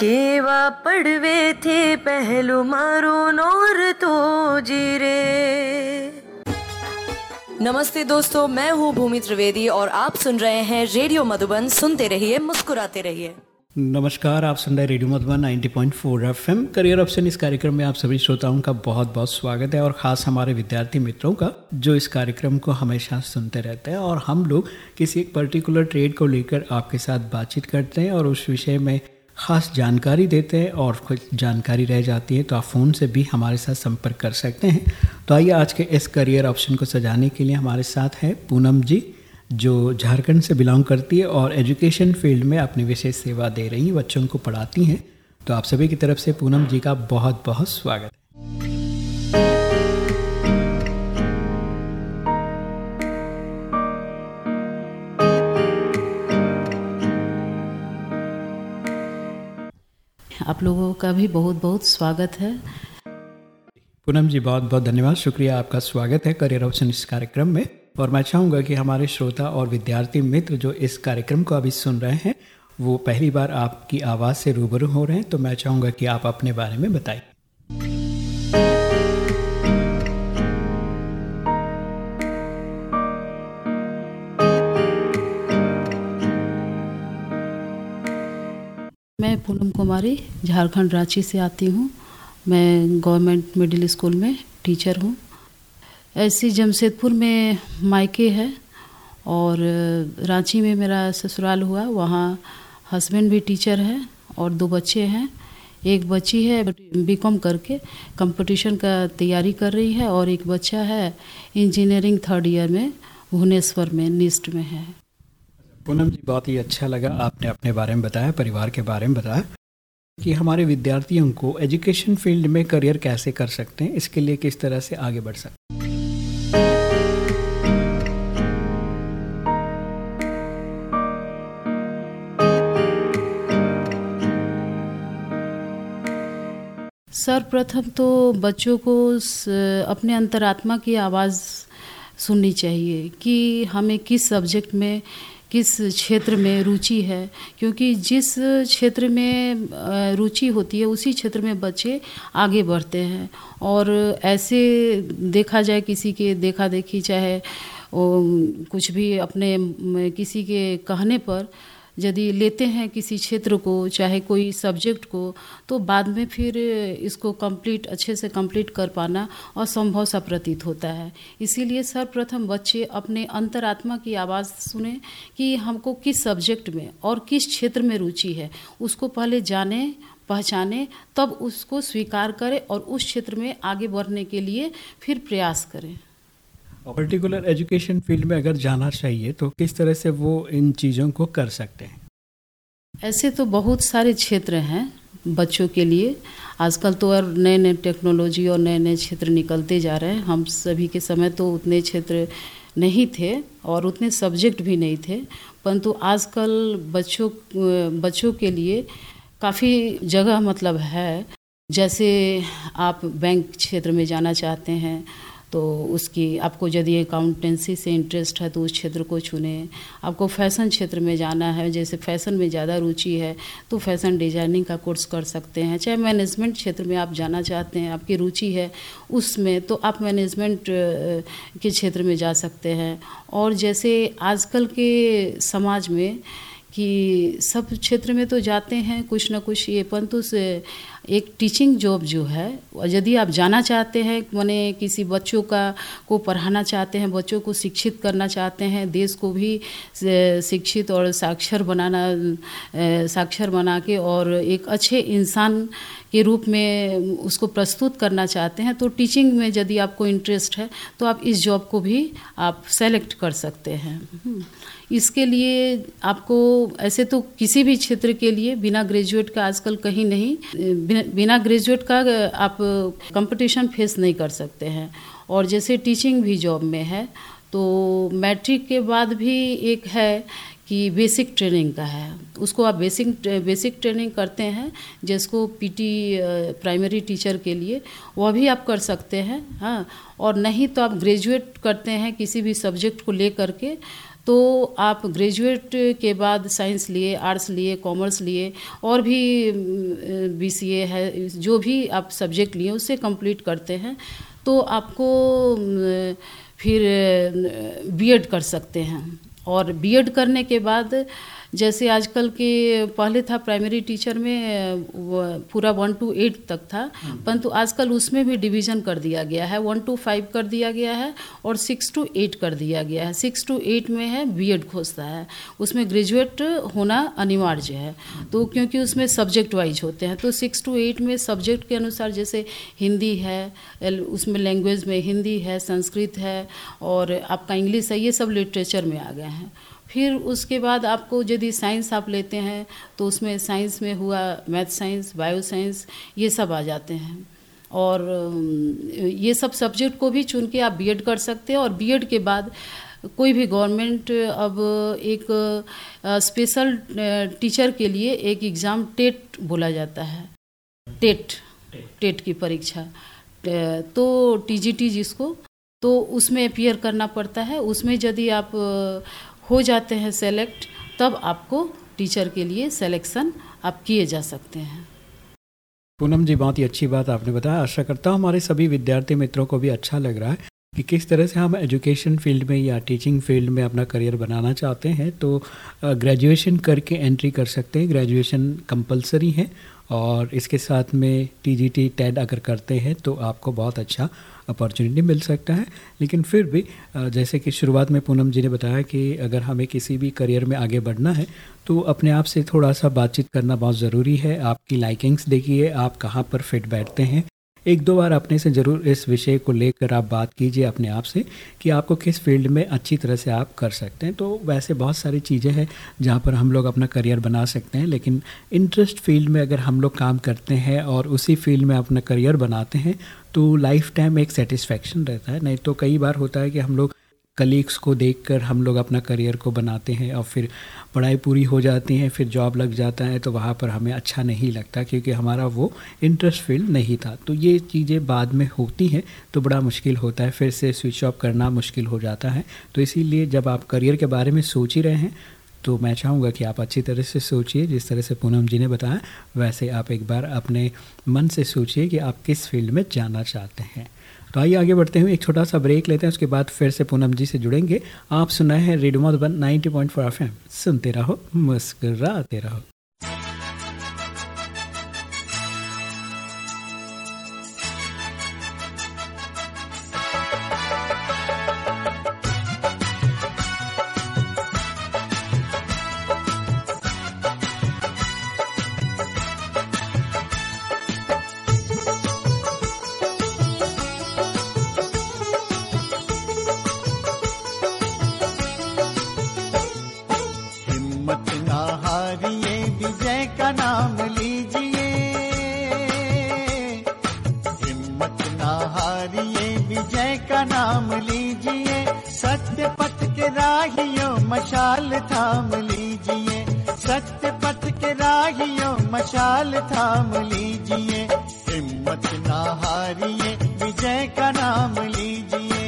केवा पड़वे थे पहलू मारो नोर तो जीरे। नमस्ते दोस्तों मैं हूँ भूमि त्रिवेदी और आप सुन रहे हैं रेडियो मधुबन। सुनते रहिए मुस्कुराते रहिए। नमस्कार आप सुन रहे radio Madhuban 90.4 FM. Career option इस कार्यक्रम में आप सभी श्रोताओं का बहुत बहुत स्वागत है और ख़ास हमारे विद्यार्थी मित्रों का जो इस कार्यक्रम को हमेशा सुनते रहते हैं। और हम लोग किसी एक पर्टिकुलर ट्रेड को लेकर आपके साथ बातचीत करते हैं और उस विषय में ख़ास जानकारी देते हैं और कुछ जानकारी रह जाती है तो आप फ़ोन से भी हमारे साथ संपर्क कर सकते हैं। तो आइए आज के इस करियर ऑप्शन को सजाने के लिए हमारे साथ है पूनम जी, जो झारखंड से बिलोंग करती है और एजुकेशन फ़ील्ड में अपनी विशेष सेवा दे रही हैं, बच्चों को पढ़ाती हैं। तो आप सभी की तरफ़ से पूनम जी का बहुत बहुत स्वागत आप लोगों का भी बहुत बहुत स्वागत है। पूनम जी, बहुत बहुत धन्यवाद। शुक्रिया आपका स्वागत है करियर ऑप्शन इस कार्यक्रम में। और मैं चाहूँगा कि हमारे श्रोता और विद्यार्थी मित्र जो इस कार्यक्रम को अभी सुन रहे हैं, वो पहली बार आपकी आवाज़ से रूबरू हो रहे हैं तो मैं चाहूँगा कि आप अपने बारे में बताइए कुमारी झारखंड रांची से आती हूँ। मैं गवर्नमेंट मिडिल स्कूल में टीचर हूँ। ऐसी जमशेदपुर में मायके है और रांची में मेरा ससुराल हुआ। वहाँ हस्बैंड भी टीचर है और दो बच्चे हैं। एक बच्ची है, बीकॉम करके कंपटीशन का तैयारी कर रही है और एक बच्चा है, इंजीनियरिंग थर्ड ईयर में, भुवनेश्वर में, निस्ट में है। पूनम जी, बहुत ही अच्छा लगा आपने अपने बारे में बताया, परिवार के बारे में बताया। कि हमारे विद्यार्थियों को एजुकेशन फ़ील्ड में करियर कैसे कर सकते हैं, इसके लिए किस तरह से आगे बढ़ सकते हैं। सर्वप्रथम तो बच्चों को अपने अंतरात्मा की आवाज़ सुननी चाहिए कि हमें किस सब्जेक्ट में किस क्षेत्र में रुचि है, क्योंकि जिस क्षेत्र में रुचि होती है, उसी क्षेत्र में बच्चे आगे बढ़ते हैं। और ऐसे देखा जाए, किसी के देखा देखी चाहे कुछ भी अपने किसी के कहने पर यदि लेते हैं किसी क्षेत्र को, चाहे कोई सब्जेक्ट को तो बाद में फिर इसको कंप्लीट अच्छे से कंप्लीट कर पाना असंभव सा प्रतीत होता है। इसीलिए सर्वप्रथम बच्चे अपने अंतरात्मा की आवाज़ सुने कि हमको किस सब्जेक्ट में और किस क्षेत्र में रुचि है। उसको पहले जाने, पहचाने, तब उसको स्वीकार करें और उस क्षेत्र में आगे बढ़ने के लिए फिर प्रयास करें। पर्टिकुलर एजुकेशन फ़ील्ड में अगर जाना चाहिए तो किस तरह से वो इन चीज़ों को कर सकते हैं? ऐसे तो बहुत सारे क्षेत्र हैं बच्चों के लिए। आजकल तो और नए नए टेक्नोलॉजी और नए नए क्षेत्र निकलते जा रहे हैं। हम सभी के समय तो उतने क्षेत्र नहीं थे और उतने सब्जेक्ट भी नहीं थे। परंतु आजकल बच्चों बच्चों के लिए काफ़ी जगह मतलब है। जैसे आप बैंक क्षेत्र में जाना चाहते हैं तो उसकी, आपको यदि अकाउंटेंसी से इंटरेस्ट है तो उस क्षेत्र को चुने। आपको फ़ैशन क्षेत्र में जाना है, जैसे फ़ैशन में ज़्यादा रुचि है तो फ़ैशन डिज़ाइनिंग का कोर्स कर सकते हैं। चाहे मैनेजमेंट क्षेत्र में आप जाना चाहते हैं, आपकी रुचि है, उसमें तो आप मैनेजमेंट के क्षेत्र में जा सकते हैं। और जैसे आजकल के समाज में कि सब क्षेत्र में तो जाते हैं कुछ ना कुछ ये, परंतु एक टीचिंग जॉब जो है, यदि आप जाना चाहते हैं, मैंने किसी बच्चों का, को पढ़ाना चाहते हैं, बच्चों को शिक्षित करना चाहते हैं, देश को भी शिक्षित और साक्षर बनाना साक्षर बना के और एक अच्छे इंसान के रूप में उसको प्रस्तुत करना चाहते हैं तो टीचिंग में यदि आपको इंटरेस्ट है तो आप इस जॉब को भी आप सेलेक्ट कर सकते हैं। इसके लिए आपको ऐसे तो किसी भी क्षेत्र के लिए, बिना ग्रेजुएट का आजकल कहीं नहीं ग्रेजुएट का आप कंपटीशन फेस नहीं कर सकते हैं। और जैसे टीचिंग भी जॉब में है तो मैट्रिक के बाद भी एक है कि बेसिक ट्रेनिंग का है। उसको आप बेसिक बेसिक ट्रेनिंग करते हैं, जिसको पीटी प्राइमरी टीचर के लिए, वह भी आप कर सकते हैं हाँ। और नहीं तो आप ग्रेजुएट करते हैं किसी भी सब्जेक्ट को ले करके तो आप ग्रेजुएट के बाद साइंस लिए आर्ट्स लिए कॉमर्स लिए, और भी बी सी ए है, जो भी आप सब्जेक्ट लिए उसे कंप्लीट करते हैं तो आपको फिर बीएड कर सकते हैं। और बीएड करने के बाद जैसे आजकल के पहले था प्राइमरी टीचर में पूरा वन टू एट तक था परंतु आजकल उसमें भी डिवीज़न कर दिया गया है। वन टू फाइव कर दिया गया है और सिक्स टू एट कर दिया गया है। सिक्स टू एट में है बी एड खोजता है। उसमें ग्रेजुएट होना अनिवार्य है। तो क्योंकि उसमें सब्जेक्ट वाइज होते हैं तो सिक्स टू एट में सब्जेक्ट के अनुसार जैसे हिंदी है उसमें लैंग्वेज में हिंदी है संस्कृत है और आपका इंग्लिश है ये सब लिटरेचर में आ गए हैं। फिर उसके बाद आपको यदि साइंस आप लेते हैं तो उसमें साइंस में हुआ मैथ साइंस, बायो साइंस, ये सब आ जाते हैं। और ये सब सब्जेक्ट को भी चुन के आप बीएड कर सकते हैं और बीएड के बाद कोई भी गवर्नमेंट अब एक स्पेशल टीचर के लिए एक एग्ज़ाम टेट बोला जाता है। टेट टेट की परीक्षा। तो टीजीटी जिसको तो उसमें अपियर करना पड़ता है। उसमें यदि आप हो जाते हैं सेलेक्ट तब आपको टीचर के लिए सिलेक्शन आप किए जा सकते हैं। पूनम जी, बहुत ही अच्छी बात आपने बताया। आशा करता हूँ हमारे सभी विद्यार्थी मित्रों को भी अच्छा लग रहा है कि किस तरह से हम एजुकेशन फ़ील्ड में या टीचिंग फ़ील्ड में अपना करियर बनाना चाहते हैं। तो ग्रेजुएशन करके एंट्री कर सकते हैं। ग्रेजुएशन कंपलसरी है और इसके साथ में टी जी टी टेड अगर करते हैं तो आपको बहुत अच्छा अपॉर्चुनिटी मिल सकता है। लेकिन फिर भी जैसे कि शुरुआत में पूनम जी ने बताया कि अगर हमें किसी भी करियर में आगे बढ़ना है तो अपने आप से थोड़ा सा बातचीत करना बहुत ज़रूरी है। आपकी लाइकिंग्स देखिए, आप कहाँ पर फिट बैठते हैं। एक दो बार अपने से ज़रूर इस विषय को लेकर आप बात कीजिए अपने आप से कि आपको किस फ़ील्ड में अच्छी तरह से आप कर सकते हैं। तो वैसे बहुत सारी चीज़ें हैं जहाँ पर हम लोग अपना करियर बना सकते हैं, लेकिन इंटरेस्ट फ़ील्ड में अगर हम लोग काम करते हैं और उसी फ़ील्ड में अपना करियर बनाते हैं तो लाइफ टाइम एक सेटिस्फैक्शन रहता है। नहीं तो कई बार होता है कि हम लोग कलीग्स को देखकर हम लोग अपना करियर को बनाते हैं और फिर पढ़ाई पूरी हो जाती है, फिर जॉब लग जाता है तो वहाँ पर हमें अच्छा नहीं लगता क्योंकि हमारा वो इंटरेस्ट फ़ील्ड नहीं था। तो ये चीज़ें बाद में होती हैं तो बड़ा मुश्किल होता है। फिर से स्विच ऑफ़ करना मुश्किल हो जाता है। तो इसीलिए जब आप करियर के बारे में सोच ही रहे हैं तो मैं चाहूँगा कि आप अच्छी तरह से सोचिए, जिस तरह से पूनम जी ने बताया, वैसे आप एक बार अपने मन से सोचिए कि आप किस फ़ील्ड में जाना चाहते हैं। तो आइए आगे बढ़ते हुए एक छोटा सा ब्रेक लेते हैं, उसके बाद फिर से पूनम जी से जुड़ेंगे। आप सुना है रेडमोट one ninety point four F सुनते रहो, मुस्कराते रहो। जो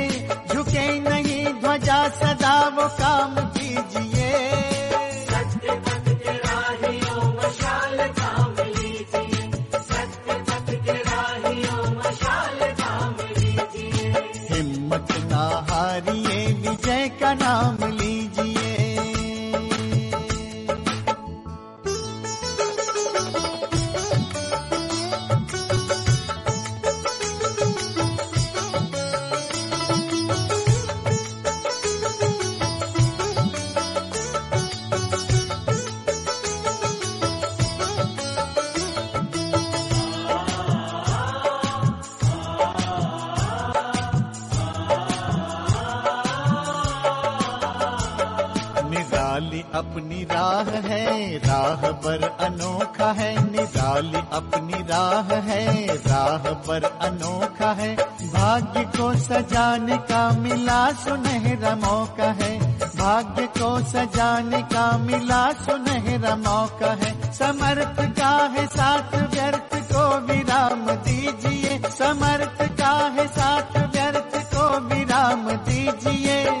राह पर अनोखा है। भाग्य को सजाने का मिला सुनहरा मौका है। भाग्य को सजाने का मिला सुनहरा मौका है। समर्थ का है साथ व्यर्थ को विराम दीजिए। समर्थ का है साथ व्यर्थ को विराम दीजिए।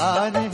ये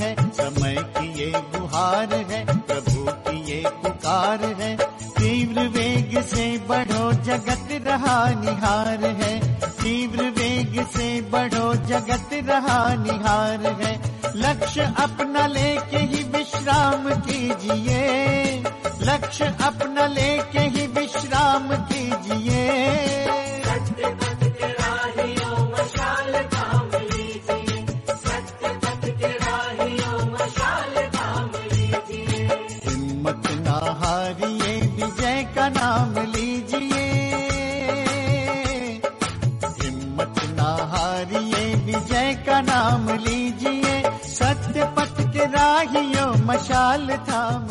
हारिए, विजय का नाम लीजिए। हिम्मत ना हारिए, विजय का नाम लीजिए। सत्य पथ के राहियों, मशाल थाम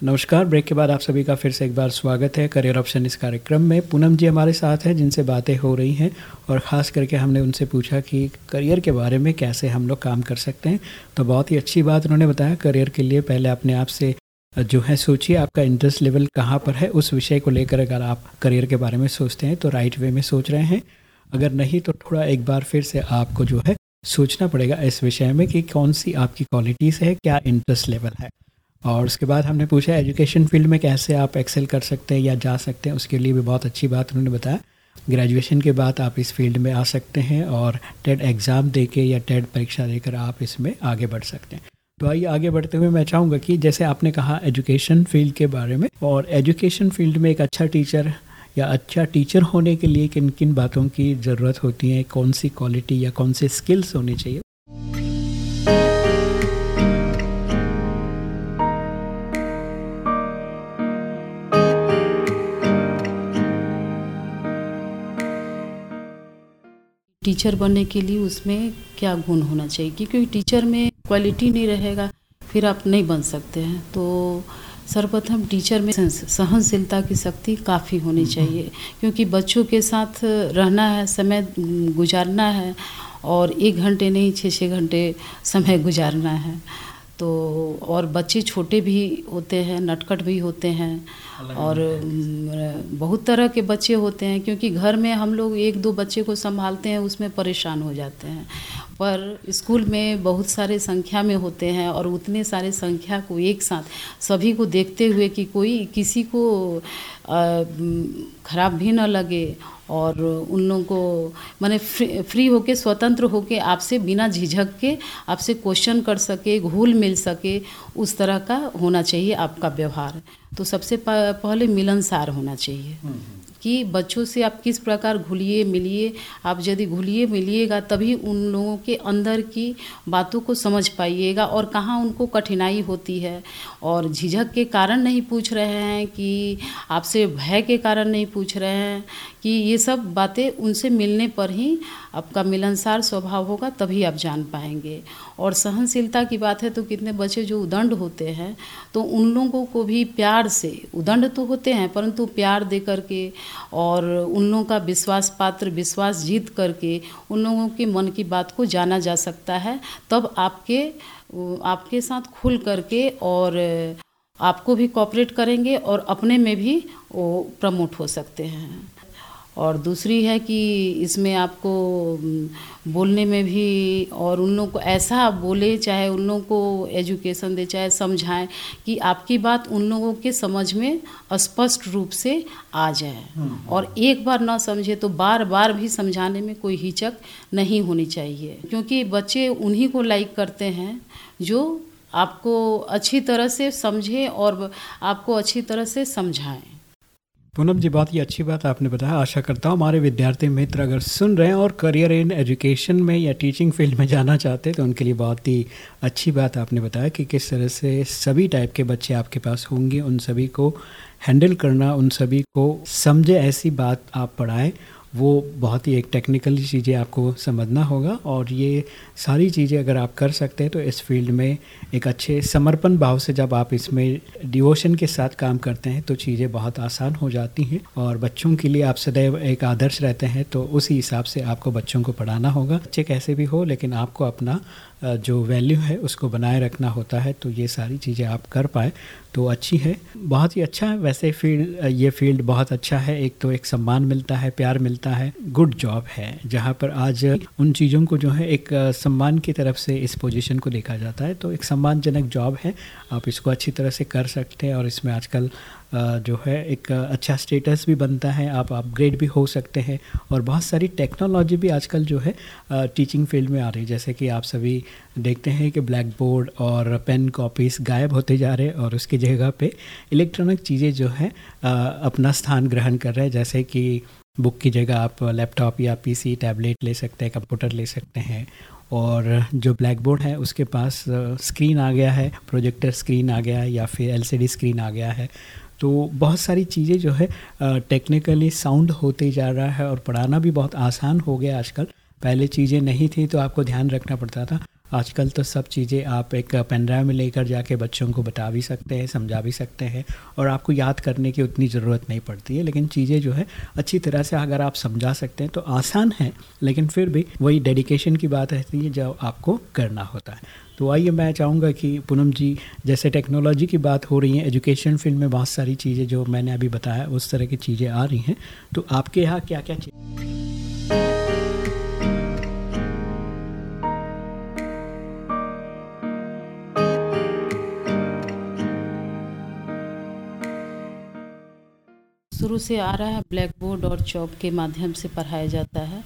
नमस्कार, ब्रेक के बाद आप सभी का फिर से एक बार स्वागत है करियर ऑप्शन इस कार्यक्रम में। पूनम जी हमारे साथ हैं, जिनसे बातें हो रही हैं और ख़ास करके हमने उनसे पूछा कि करियर के बारे में कैसे हम लोग काम कर सकते हैं। तो बहुत ही अच्छी बात उन्होंने बताया, करियर के लिए पहले अपने आप से जो है, सोचिए आपका इंटरेस्ट लेवल कहाँ पर है, उस विषय को लेकर अगर आप करियर के बारे में सोचते हैं तो राइट वे में सोच रहे हैं। अगर नहीं तो थोड़ा एक बार फिर से आपको जो है, सोचना पड़ेगा इस विषय में कि कौन सी आपकी क्वालिटीज़ है, क्या इंटरेस्ट लेवल है। और उसके बाद हमने पूछा एजुकेशन फ़ील्ड में कैसे आप एक्सेल कर सकते हैं या जा सकते हैं, उसके लिए भी बहुत अच्छी बात उन्होंने बताया। ग्रेजुएशन के बाद आप इस फ़ील्ड में आ सकते हैं और टेट एग्ज़ाम दे के या टेट परीक्षा देकर आप इसमें आगे बढ़ सकते हैं। तो आइए आगे बढ़ते हुए मैं चाहूँगा कि जैसे आपने कहा एजुकेशन फ़ील्ड के बारे में, और एजुकेशन फ़ील्ड में एक अच्छा टीचर या अच्छा टीचर होने के लिए किन किन बातों की ज़रूरत होती है? कौन सी क्वालिटी या कौन से स्किल्स होने चाहिए? टीचर बनने के लिए उसमें क्या गुण होना चाहिए? क्योंकि टीचर में क्वालिटी नहीं रहेगा फिर आप नहीं बन सकते हैं। तो सर्वप्रथम टीचर में सहनशीलता की शक्ति काफ़ी होनी चाहिए क्योंकि बच्चों के साथ रहना है समय गुजारना है और एक घंटे नहीं छः छः घंटे समय गुजारना है। तो और बच्चे छोटे भी होते हैं नटखट भी होते हैं और बहुत तरह के बच्चे होते हैं क्योंकि घर में हम लोग एक दो बच्चे को संभालते हैं उसमें परेशान हो जाते हैं। पर स्कूल में बहुत सारे संख्या में होते हैं और उतने सारे संख्या को एक साथ सभी को देखते हुए कि कोई किसी को खराब भी न लगे और उन लोगों को मैंने फ्री, फ्री होके स्वतंत्र होके आपसे बिना झिझक के आपसे क्वेश्चन कर सके घूल मिल सके उस तरह का होना चाहिए आपका व्यवहार। तो सबसे पहले मिलनसार होना चाहिए। कि बच्चों से आप किस प्रकार घुलिए मिलिए आप यदि घुलिए मिलिएगा तभी उन लोगों के अंदर की बातों को समझ पाइएगा और कहाँ उनको कठिनाई होती है। और झिझक के कारण नहीं पूछ रहे हैं कि आपसे भय के कारण नहीं पूछ रहे हैं कि ये सब बातें उनसे मिलने पर ही आपका मिलनसार स्वभाव होगा, तभी आप जान पाएँगे। और सहनशीलता की बात है तो कितने बच्चे जो उदंड होते हैं तो उन लोगों को भी प्यार से, उदंड तो होते हैं, परंतु प्यार दे करके और उन लोगों का विश्वास पात्र, विश्वास जीत करके उन लोगों के मन की बात को जाना जा सकता है, तब आपके आपके साथ खुल करके और आपको भी कॉपरेट करेंगे और अपने में भी वो प्रमोट हो सकते हैं। और दूसरी है कि इसमें आपको बोलने में भी और उन लोगों को ऐसा बोले चाहे उन लोगों को एजुकेशन दे चाहे समझाएँ कि आपकी बात उन लोगों के समझ में स्पष्ट रूप से आ जाए। और एक बार ना समझे तो बार बार भी समझाने में कोई हिचक नहीं होनी चाहिए। क्योंकि बच्चे उन्हीं को लाइक करते हैं जो आपको अच्छी तरह से समझे और आपको अच्छी तरह से समझाएँ। पूनम जी, बहुत ही अच्छी बात आपने बताया। आशा करता हूँ हमारे विद्यार्थी मित्र अगर सुन रहे हैं और करियर इन एजुकेशन में या टीचिंग फ़ील्ड में जाना चाहते हैं तो उनके लिए बहुत ही अच्छी बात आपने बताया कि किस तरह से सभी टाइप के बच्चे आपके पास होंगे, उन सभी को हैंडल करना, उन सभी को समझे, ऐसी बात आप पढ़ाएँ। वो बहुत ही एक टेक्निकली चीज़ें आपको समझना होगा और ये सारी चीज़ें अगर आप कर सकते हैं तो इस फ़ील्ड में एक अच्छे समर्पण भाव से जब आप इसमें डिवोशन के साथ काम करते हैं तो चीज़ें बहुत आसान हो जाती हैं। और बच्चों के लिए आप सदैव एक आदर्श रहते हैं तो उसी हिसाब से आपको बच्चों को पढ़ाना होगा। बच्चे कैसे भी हो, लेकिन आपको अपना जो वैल्यू है, उसको बनाए रखना होता है तो ये सारी चीज़ें आप कर पाए तो अच्छी है। बहुत ही अच्छा है। वैसे फ़ील्ड ये फ़ील्ड बहुत अच्छा है। एक तो एक सम्मान मिलता है, प्यार मिलता है गुड जॉब है। जहाँ पर आज उन चीज़ों को जो है एक सम्मान की तरफ़ से इस पोजीशन को देखा जाता है तो एक सम्मानजनक जॉब है। आप इसको अच्छी तरह से कर सकते हैं और इसमें आजकल जो है एक अच्छा स्टेटस भी बनता है, आप अपग्रेड भी हो सकते हैं और बहुत सारी टेक्नोलॉजी भी आजकल जो है टीचिंग फ़ील्ड में आ रही है। जैसे कि आप सभी देखते हैं कि ब्लैक बोर्ड और पेन कॉपीज़ गायब होते जा रहे हैं और उसकी जगह पे इलेक्ट्रॉनिक चीज़ें जो है अपना स्थान ग्रहण कर रहे हैं। जैसे कि बुक की जगह आप लैपटॉप या पीसी टैबलेट ले सकते हैं कंप्यूटर ले सकते हैं और जो ब्लैक बोर्ड है, उसके पास स्क्रीन आ गया है प्रोजेक्टर स्क्रीन आ गया है या फिर एलसीडी स्क्रीन आ गया है। तो बहुत सारी चीज़ें जो है टेक्निकली साउंड होते जा रहा है और पढ़ाना भी बहुत आसान हो गया आजकल। पहले चीज़ें नहीं थी तो आपको ध्यान रखना पड़ता था। आजकल तो सब चीज़ें आप एक पेनड्राइव में लेकर जाके बच्चों को बता भी सकते हैं, समझा भी सकते हैं और आपको याद करने की उतनी ज़रूरत नहीं पड़ती है। लेकिन चीज़ें जो है, अच्छी तरह से अगर आप समझा सकते हैं तो आसान है, लेकिन फिर भी वही डेडिकेशन की बात रहती है जो आपको करना होता है। तो आइए मैं चाहूँगा कि पूनम जी, जैसे टेक्नोलॉजी की बात हो रही है एजुकेशन फ़ील्ड में बहुत सारी चीज़ें जो मैंने अभी बताया, उस तरह की चीज़ें आ रही हैं। तो आपके यहाँ क्या क्या चीज़ शुरू से आ रहा है ब्लैक बोर्ड और चौक के माध्यम से पढ़ाया जाता है।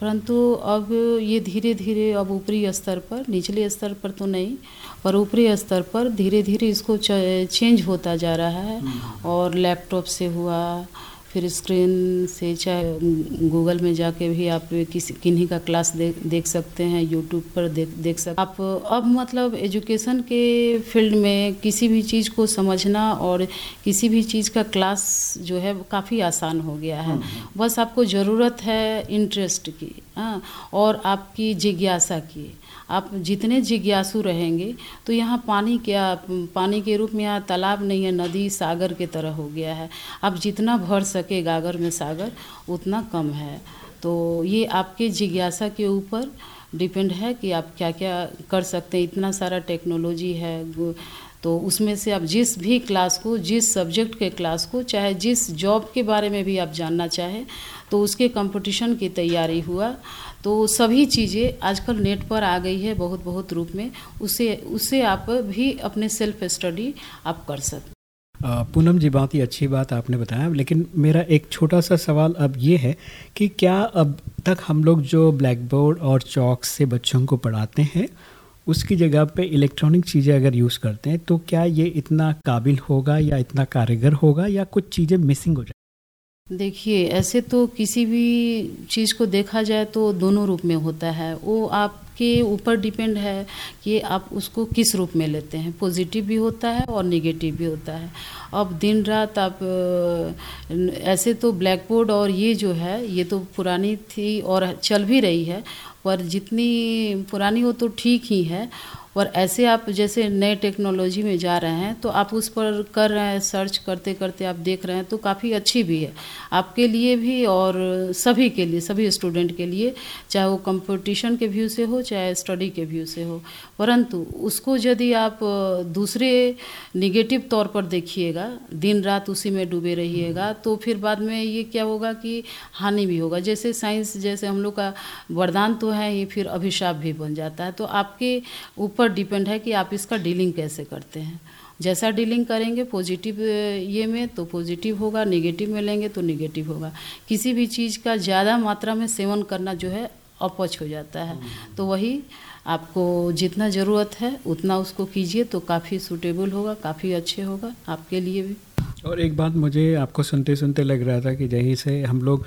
परंतु अब ये धीरे धीरे अब ऊपरी स्तर पर निचले स्तर पर तो नहीं पर ऊपरी स्तर पर धीरे धीरे इसको चेंज होता जा रहा है। और लैपटॉप से हुआ फिर स्क्रीन से चाहे गूगल में जाके भी आप किसी किन्हीं का क्लास देख देख सकते हैं यूट्यूब पर देख देख सकते आप अब मतलब एजुकेशन के फ़ील्ड में किसी भी चीज़ को समझना और किसी भी चीज़ का क्लास जो है काफ़ी आसान हो गया है। बस आपको ज़रूरत है इंटरेस्ट की हाँ और आपकी जिज्ञासा की। आप जितने जिज्ञासु रहेंगे तो यहाँ पानी क्या, पानी के रूप में यहाँ तालाब नहीं है, नदी सागर के तरह हो गया है। आप जितना भर सके गागर में सागर, उतना कम है। तो ये आपके जिज्ञासा के ऊपर डिपेंड है कि आप क्या क्या कर सकते हैं। इतना सारा टेक्नोलॉजी है तो उसमें से आप जिस भी क्लास को, जिस सब्जेक्ट के क्लास को, चाहे जिस जॉब के बारे में भी आप जानना चाहें तो उसके कंपटीशन की तैयारी हुआ। तो सभी चीज़ें आजकल नेट पर आ गई है बहुत बहुत रूप में। उसे उसे आप भी अपने सेल्फ स्टडी आप कर सकते पूनम जी, बहुत ही अच्छी बात आपने बताया, लेकिन मेरा एक छोटा सा सवाल अब ये है कि क्या अब तक हम लोग जो ब्लैक बोर्ड और चौक से बच्चों को पढ़ाते हैं उसकी जगह पे इलेक्ट्रॉनिक चीज़ें अगर यूज़ करते हैं तो क्या ये इतना काबिल होगा या इतना कारगर होगा या कुछ चीज़ें मिसिंग हो जाए देखिए, ऐसे तो किसी भी चीज़ को देखा जाए तो दोनों रूप में होता है। वो आपके ऊपर डिपेंड है कि आप उसको किस रूप में लेते हैं। पॉजिटिव भी होता है और नेगेटिव भी होता है। अब दिन रात आप ऐसे तो ब्लैक बोर्ड और ये जो है, ये तो पुरानी थी और चल भी रही है, पर जितनी पुरानी हो तो ठीक ही है। और ऐसे आप जैसे नए टेक्नोलॉजी में जा रहे हैं तो आप उस पर कर रहे हैं सर्च करते करते आप देख रहे हैं तो काफ़ी अच्छी भी है। आपके लिए भी और सभी के लिए, सभी स्टूडेंट के लिए, चाहे वो कंपटीशन के व्यू से हो, चाहे स्टडी के व्यू से हो। परंतु उसको यदि आप दूसरे निगेटिव तौर पर देखिएगा दिन रात उसी में डूबे रहिएगा तो फिर बाद में ये क्या होगा कि हानि भी होगा। जैसे साइंस जैसे हम लोग का वरदान तो है ही, फिर अभिशाप भी बन जाता है। तो आपके ऊपर ऊपर डिपेंड है कि आप इसका डीलिंग कैसे करते हैं। जैसा डीलिंग करेंगे पॉजिटिव ये में तो पॉजिटिव होगा नेगेटिव में लेंगे तो नेगेटिव होगा। किसी भी चीज़ का ज़्यादा मात्रा में सेवन करना जो है, अपच हो जाता है। तो वही आपको जितना ज़रूरत है, उतना उसको कीजिए तो काफ़ी सूटेबल होगा, काफ़ी अच्छे होगा, आपके लिए भी। और एक बात मुझे आपको सुनते सुनते लग रहा था कि जहीं से हम लोग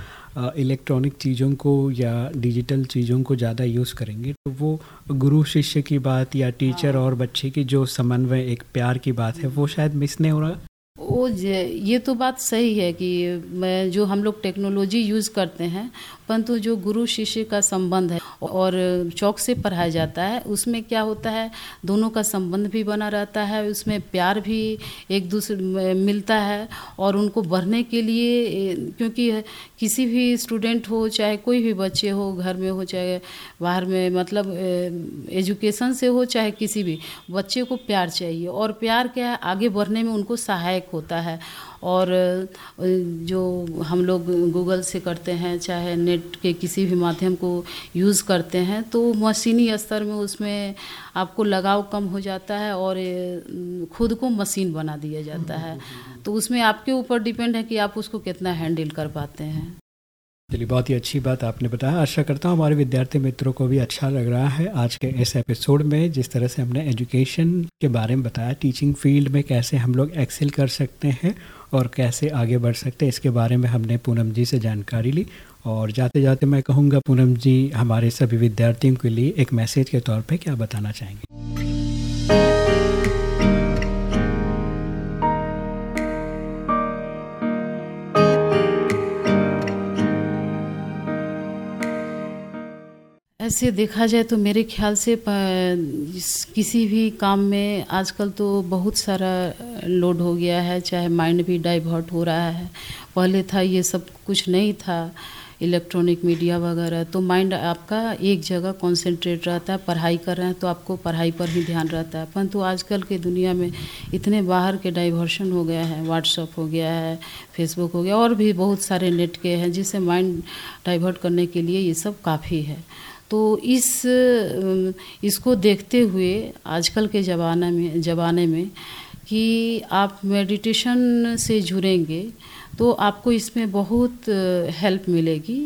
इलेक्ट्रॉनिक चीज़ों को या डिजिटल चीज़ों को ज़्यादा यूज़ करेंगे तो वो गुरु शिष्य की बात या टीचर हाँ। और बच्चे की जो समन्वय एक प्यार की बात है वो शायद मिस नहीं हो रहा वो ये तो बात सही है कि मैं जो हम लोग टेक्नोलॉजी यूज़ करते हैं परंतु जो गुरु शिष्य का संबंध है और चौक से पढ़ाया जाता है, उसमें क्या होता है? दोनों का संबंध भी बना रहता है, उसमें प्यार भी एक दूसरे मिलता है और उनको बढ़ने के लिए, क्योंकि किसी भी स्टूडेंट हो, चाहे कोई भी बच्चे हो, घर में हो, चाहे बाहर में मतलब एजुकेशन से हो, चाहे किसी भी, बच्चे को प्यार चाहिए और प्यार क्या है? आगे बढ़ने में उनको सहायक होता है। और जो हम लोग गूगल से करते हैं, चाहे नेट के किसी भी माध्यम को यूज़ करते हैं तो मशीनी स्तर में उसमें आपको लगाव कम हो जाता है और खुद को मशीन बना दिया जाता है। तो उसमें आपके ऊपर डिपेंड है कि आप उसको कितना हैंडल कर पाते हैं। चलिए, बहुत ही अच्छी बात आपने बताया। आशा करता हूँ हमारे विद्यार्थी मित्रों को भी अच्छा लग रहा है आज के इस एपिसोड में, जिस तरह से हमने एजुकेशन के बारे में बताया, टीचिंग फ़ील्ड में कैसे हम लोग एक्सेल कर सकते हैं और कैसे आगे बढ़ सकते हैं, इसके बारे में हमने पूनम जी से जानकारी ली। और जाते जाते मैं कहूँगा, पूनम जी, हमारे सभी विद्यार्थियों के लिए एक मैसेज के तौर पर क्या बताना चाहेंगे? ऐसे देखा जाए तो मेरे ख्याल से किसी भी काम में आजकल तो बहुत सारा लोड हो गया है, चाहे माइंड भी डाइवर्ट हो रहा है। पहले था ये सब कुछ नहीं था, इलेक्ट्रॉनिक मीडिया वगैरह। तो माइंड आपका एक जगह कंसंट्रेट रहता है, पढ़ाई कर रहे हैं तो आपको पढ़ाई पर ही ध्यान रहता है। परंतु आजकल के दुनिया में इतने बाहर के डाइवर्शन हो गया है व्हाट्सअप हो गया है फेसबुक हो गया, और भी बहुत सारे नेट के हैं, जिससे माइंड डाइवर्ट करने के लिए ये सब काफ़ी है। तो इस इसको देखते हुए आजकल के ज़माने में ज़माने में कि आप मेडिटेशन से जुड़ेंगे तो आपको इसमें बहुत हेल्प मिलेगी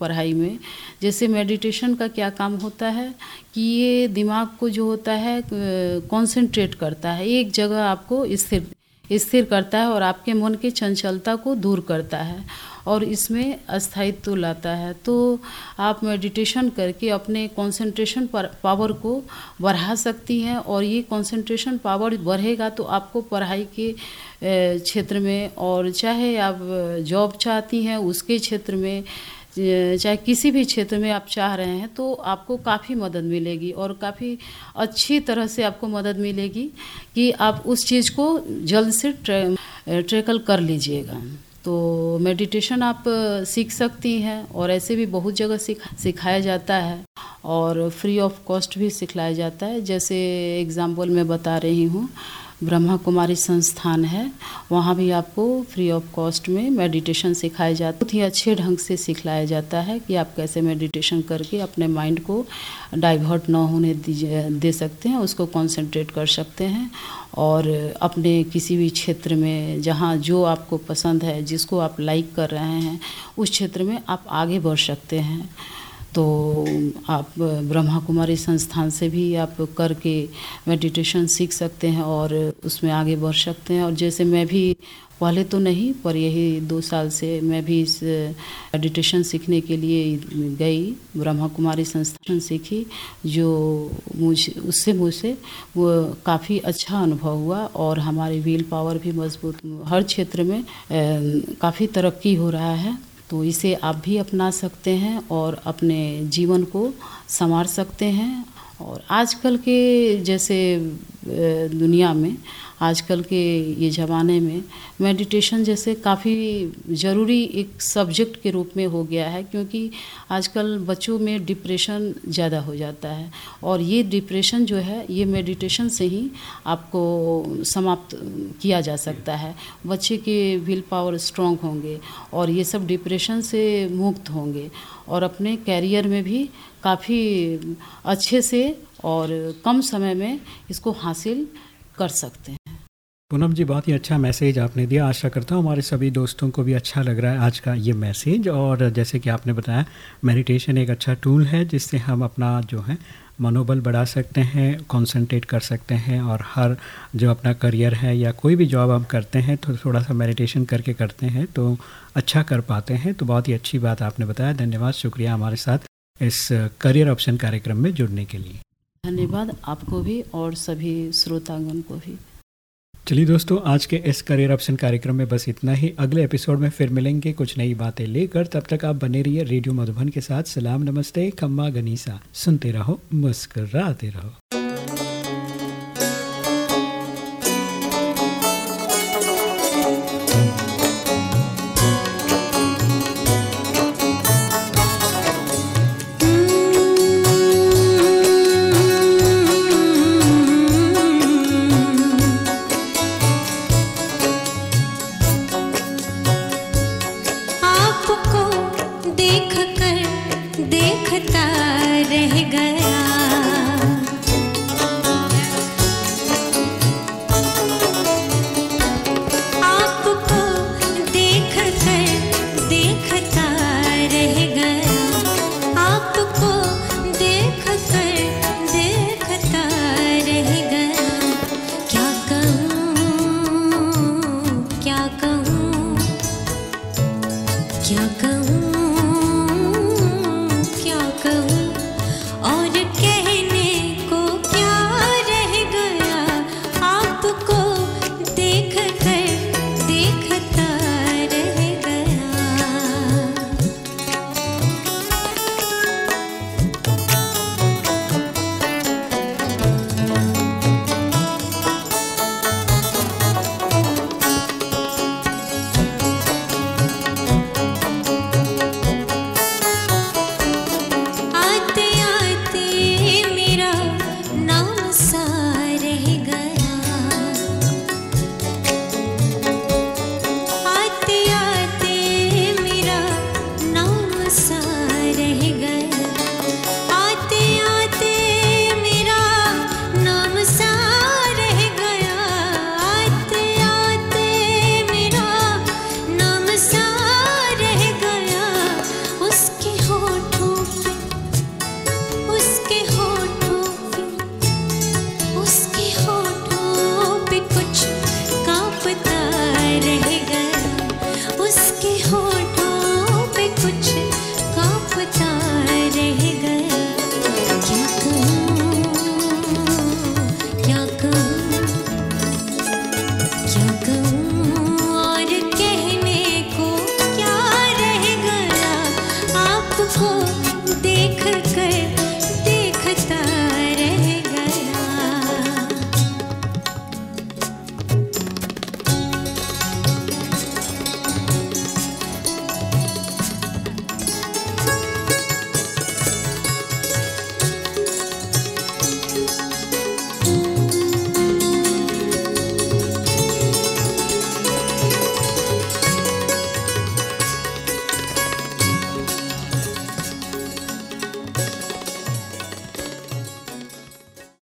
पढ़ाई में। जैसे मेडिटेशन का क्या काम होता है कि ये दिमाग को जो होता है कंसंट्रेट करता है, एक जगह आपको स्थिर स्थिर करता है और आपके मन की चंचलता को दूर करता है। और इसमें अस्थायित्व लाता है। तो आप मेडिटेशन करके अपने कंसंट्रेशन पावर को बढ़ा सकती हैं और ये कंसंट्रेशन पावर बढ़ेगा तो आपको पढ़ाई के क्षेत्र में और चाहे आप जॉब चाहती हैं उसके क्षेत्र में चाहे किसी भी क्षेत्र में आप चाह रहे हैं तो आपको काफ़ी मदद मिलेगी और काफ़ी अच्छी तरह से आपको मदद मिलेगी कि आप उस चीज़ को जल्द से ट्रे, ट्रेकल कर लीजिएगा। तो मेडिटेशन आप सीख सकती हैं और ऐसे भी बहुत जगह सिखा, सिखाया जाता है और फ्री ऑफ़ कॉस्ट भी सिखलाया जाता है। जैसे एग्ज़ाम्पल मैं बता रही हूँ ब्रह्मा कुमारी संस्थान है। वहाँ भी आपको फ्री ऑफ़ कॉस्ट में मेडिटेशन सिखाया जाता है। बहुत ही अच्छे ढंग से सिखलाया जाता है कि आप कैसे मेडिटेशन करके अपने माइंड को डाइवर्ट ना होने दे सकते हैं, उसको कंसंट्रेट कर सकते हैं। और अपने किसी भी क्षेत्र में जहाँ जो आपको पसंद है, जिसको आप लाइक कर रहे हैं, उस क्षेत्र में आप आगे बढ़ सकते हैं। तो आप, ब्रह्मा कुमारी संस्थान से भी आप करके मेडिटेशन सीख सकते हैं और उसमें आगे बढ़ सकते हैं। और जैसे मैं भी, पहले तो नहीं, पर यही दो साल से मैं भी इस मेडिटेशन सीखने के लिए गई, ब्रह्मा कुमारी संस्थान सीखी, जो मुझ, उससे मुझसे वो काफ़ी अच्छा अनुभव हुआ और हमारी व्हील पावर भी मज़बूत, हर क्षेत्र में काफ़ी तरक्की हो रहा है। तो इसे आप भी अपना सकते हैं और अपने जीवन को संवार सकते हैं। और आजकल के जैसे दुनिया में आजकल के ये ज़माने में मेडिटेशन जैसे काफ़ी ज़रूरी एक सब्जेक्ट के रूप में हो गया है, क्योंकि आजकल बच्चों में डिप्रेशन ज़्यादा हो जाता है। और ये डिप्रेशन जो है, ये मेडिटेशन से ही आपको समाप्त किया जा सकता है। बच्चे के विल पावर स्ट्रॉन्ग होंगे और ये सब डिप्रेशन से मुक्त होंगे और अपने कैरियर में भी काफ़ी अच्छे से और कम समय में इसको हासिल कर सकते हैं। पूनम जी, बहुत ही अच्छा मैसेज आपने दिया। आशा करता हूँ हमारे सभी दोस्तों को भी अच्छा लग रहा है आज का ये मैसेज। और जैसे कि आपने बताया, मेडिटेशन एक अच्छा टूल है जिससे हम अपना जो है, मनोबल बढ़ा सकते हैं कंसंट्रेट कर सकते हैं और हर जो अपना करियर है या कोई भी जॉब हम करते हैं तो थोड़ा सा मेडिटेशन करके करते हैं तो अच्छा कर पाते हैं। तो बहुत ही अच्छी बात आपने बताया। धन्यवाद। शुक्रिया हमारे साथ इस करियर ऑप्शन कार्यक्रम में जुड़ने के लिए। धन्यवाद आपको भी और सभी श्रोतागण को भी। चलिए दोस्तों, आज के इस करियर ऑप्शन कार्यक्रम में बस इतना ही। अगले एपिसोड में फिर मिलेंगे कुछ नई बातें लेकर। तब तक आप बने रहिए रेडियो मधुबन के साथ। सलाम, नमस्ते, खम्मा, गनीसा। सुनते रहो, मुस्कराते रहो।